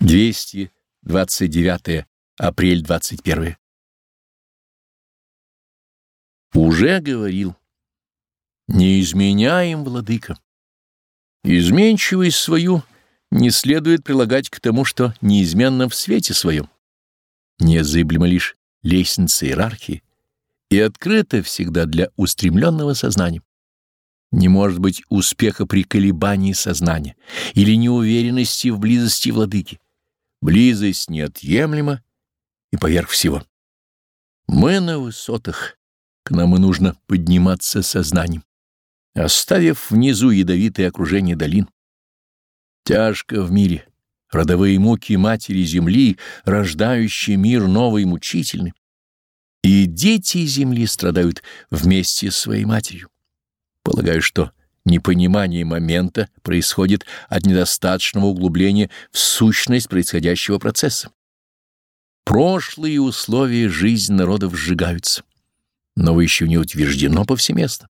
229 апрель 21 Уже говорил, не изменяем, владыка. Изменчивость свою не следует прилагать к тому, что неизменно в свете своем. Незыблема лишь лестница иерархии и открыта всегда для устремленного сознания. Не может быть успеха при колебании сознания или неуверенности в близости владыки. Близость неотъемлема и поверх всего. Мы на высотах, к нам и нужно подниматься сознанием, оставив внизу ядовитое окружение долин. Тяжко в мире, родовые муки матери земли, рождающие мир новый мучительный. И дети земли страдают вместе с своей матерью. Полагаю, что Непонимание момента происходит от недостаточного углубления в сущность происходящего процесса. Прошлые условия жизни народов сжигаются, но еще не утверждено повсеместно.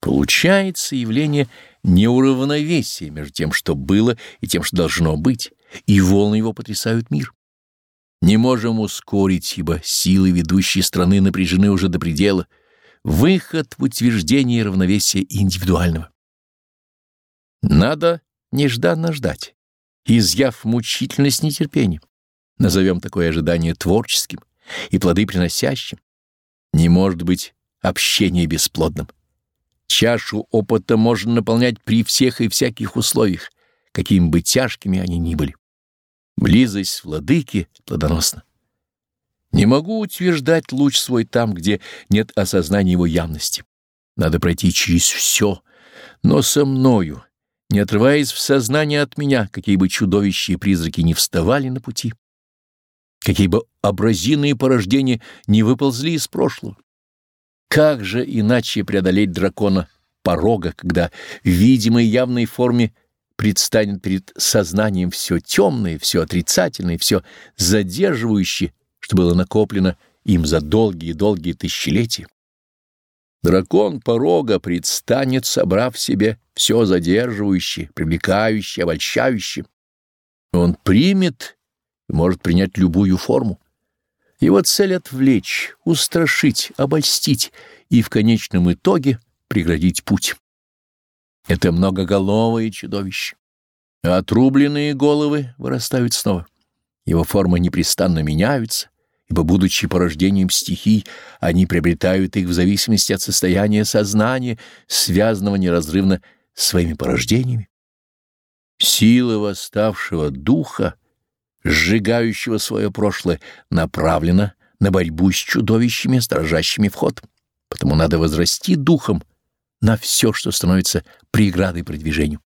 Получается явление неуравновесия между тем, что было, и тем, что должно быть, и волны его потрясают мир. Не можем ускорить, ибо силы ведущей страны напряжены уже до предела — выход в утверждение равновесия индивидуального. Надо нежданно ждать, изъяв мучительность нетерпения. Назовем такое ожидание творческим и плоды приносящим. Не может быть общение бесплодным. Чашу опыта можно наполнять при всех и всяких условиях, какими бы тяжкими они ни были. Близость владыки плодоносна. Не могу утверждать луч свой там, где нет осознания его явности. Надо пройти через все, но со мною, не отрываясь в сознание от меня, какие бы чудовища и призраки не вставали на пути, какие бы образины порождения не выползли из прошлого. Как же иначе преодолеть дракона порога, когда в видимой явной форме предстанет перед сознанием все темное, все отрицательное, все задерживающее, что было накоплено им за долгие-долгие тысячелетия. Дракон порога предстанет, собрав в себе все задерживающее, привлекающее, обольщающее. Он примет и может принять любую форму. Его цель — отвлечь, устрашить, обольстить и в конечном итоге преградить путь. Это многоголовое чудовище. Отрубленные головы вырастают снова. Его формы непрестанно меняются, ибо, будучи порождением стихий, они приобретают их в зависимости от состояния сознания, связанного неразрывно своими порождениями. Сила восставшего духа, сжигающего свое прошлое, направлена на борьбу с чудовищами, сторожащими вход. Потому надо возрасти духом на все, что становится преградой продвижению.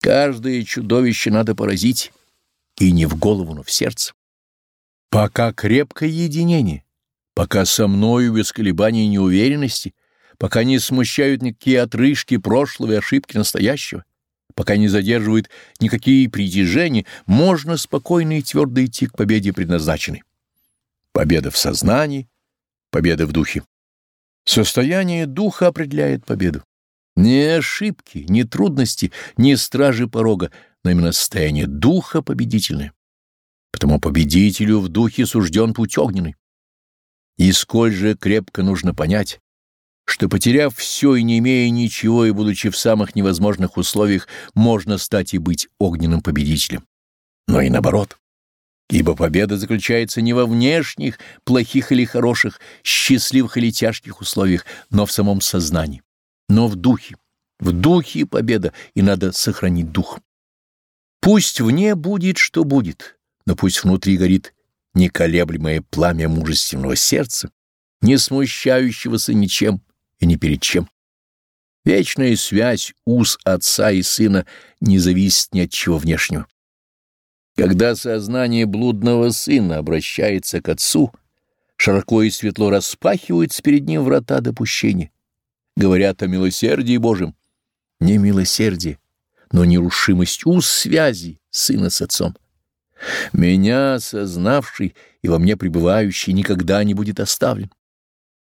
Каждое чудовище надо поразить, и не в голову, но в сердце. Пока крепкое единение, пока со мною без колебаний и неуверенности, пока не смущают никакие отрыжки прошлого и ошибки настоящего, пока не задерживают никакие притяжения, можно спокойно и твердо идти к победе предназначенной. Победа в сознании, победа в духе. Состояние духа определяет победу. Не ошибки, не трудности, не стражи порога, но именно состояние духа победительное. Потому победителю в духе сужден путь огненный. И сколь же крепко нужно понять, что, потеряв все и не имея ничего, и будучи в самых невозможных условиях, можно стать и быть огненным победителем. Но и наоборот. Ибо победа заключается не во внешних, плохих или хороших, счастливых или тяжких условиях, но в самом сознании, но в духе. В духе победа, и надо сохранить дух. Пусть вне будет, что будет, но пусть внутри горит неколеблемое пламя мужественного сердца, не смущающегося ничем и ни перед чем. Вечная связь уз отца и сына не зависит ни от чего внешнего. Когда сознание блудного сына обращается к отцу, широко и светло распахиваются перед ним врата допущения. Говорят о милосердии Божьем. Не милосердие, но нерушимость уз связи сына с отцом. Меня, осознавший и во мне пребывающий, никогда не будет оставлен.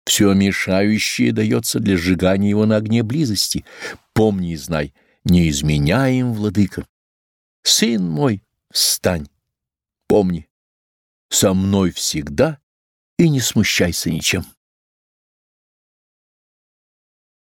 Все мешающее дается для сжигания его на огне близости. Помни и знай, не изменяем, владыка. Сын мой, встань, Помни, со мной всегда и не смущайся ничем.